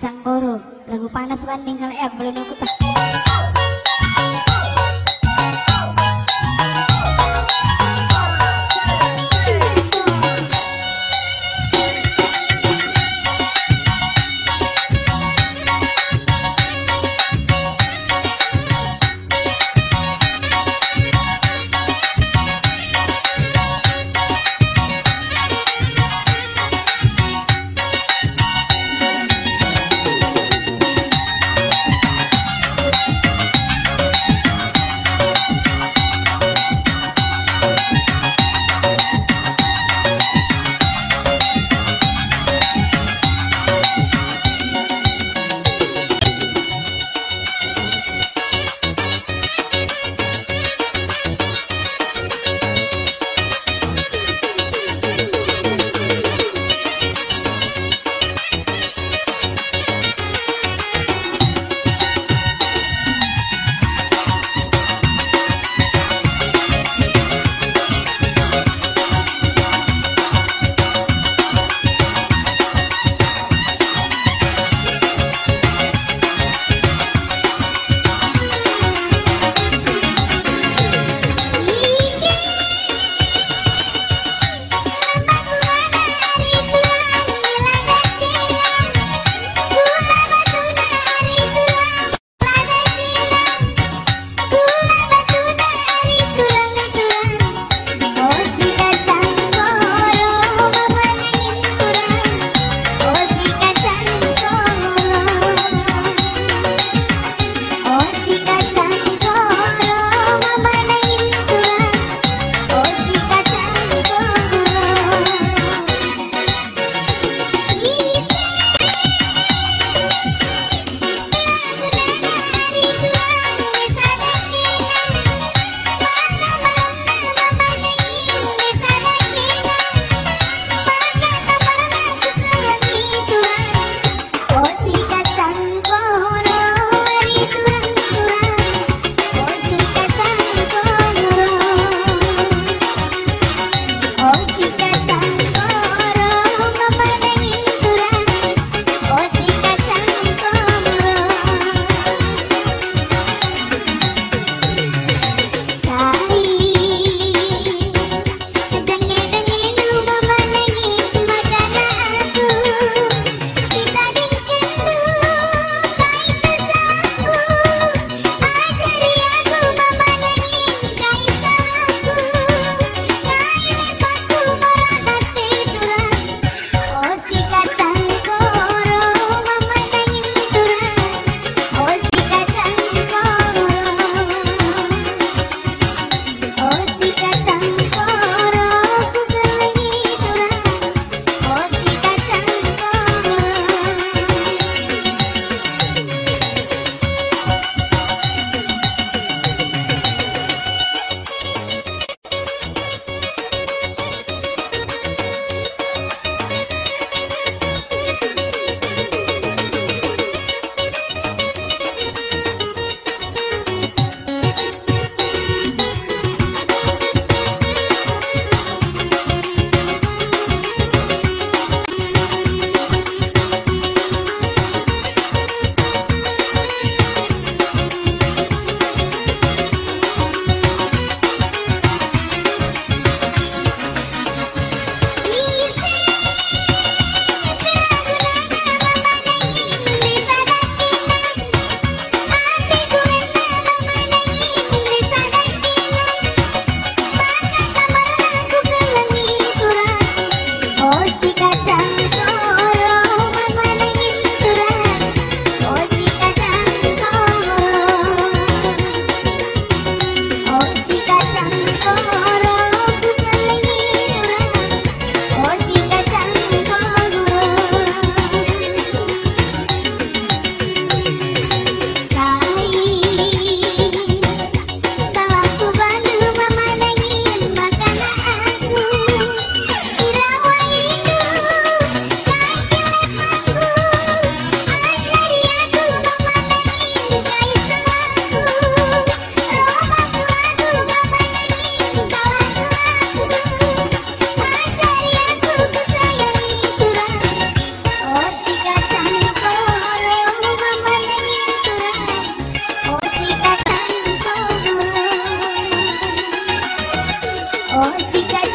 Sirajuru Kacang Koro Lagu panas banding kalau ya belum aku tak Oh, I think I